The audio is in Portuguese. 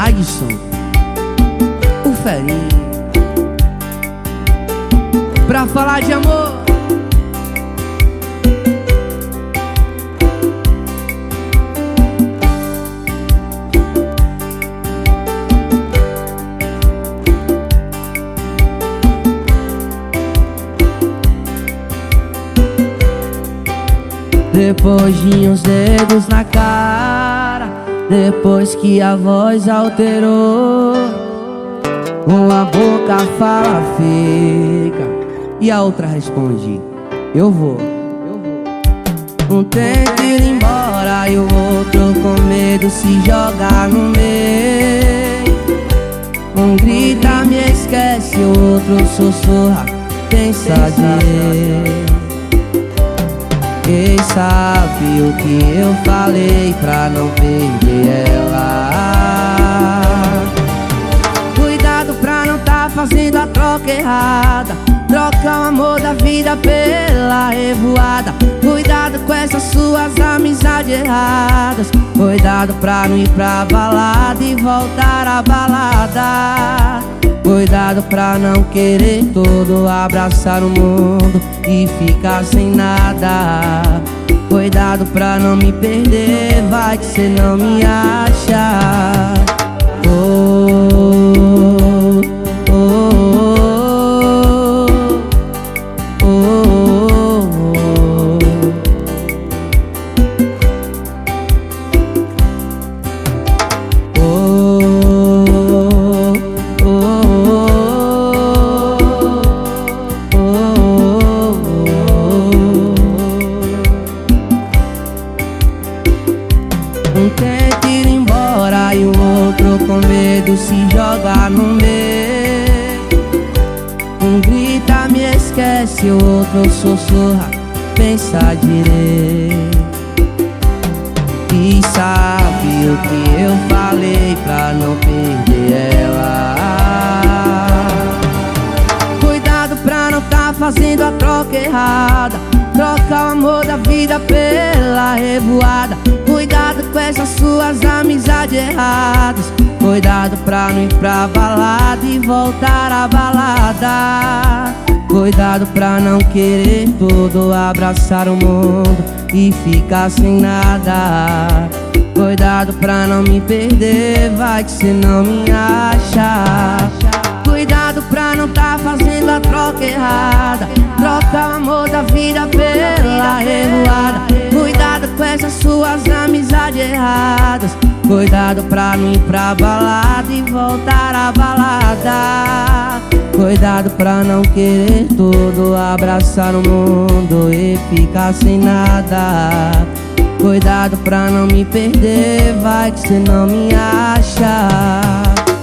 Nadson, o Ferinho. Pra falar de amor. Depois de uns dedos na cara Depois que a voz alterou Uma boca fala fica. E a outra responde Eu vou Um tenta ir embora e o outro com medo se joga no meio. Um grita me esquece, o outro sussurra Pensa direito quem sabe o que eu falei pra não perder ela? Cuidado pra não tá fazendo a troca errada. Troca o amor da vida pela revoada. Cuidado com essas suas amizades erradas. Cuidado pra não ir pra balada e voltar à balada Cuidado pra não querer todo Abraçar o mundo e ficar sem nada. Cuidado pra não me perder Vai que cê não me acha. Um ir embora e o outro com medo se joga no meio. Um grita, me esquece, o outro sussurra, pensa direito E sabe o que eu falei pra não perder ela? Cuidado pra não tá fazendo a troca errada. Troca o amor da vida pela revoada suas amizades erradas. Cuidado pra não ir pra balada e voltar à balada. Cuidado pra não querer tudo Abraçar o mundo e ficar sem nada. Cuidado pra não me perder Vai que cê não me acha erradas Cuidado pra ir pra balada e voltar à balada. Cuidado pra não querer tudo Abraçar o mundo e ficar sem nada. Cuidado pra não me perder Vai que cê não me acha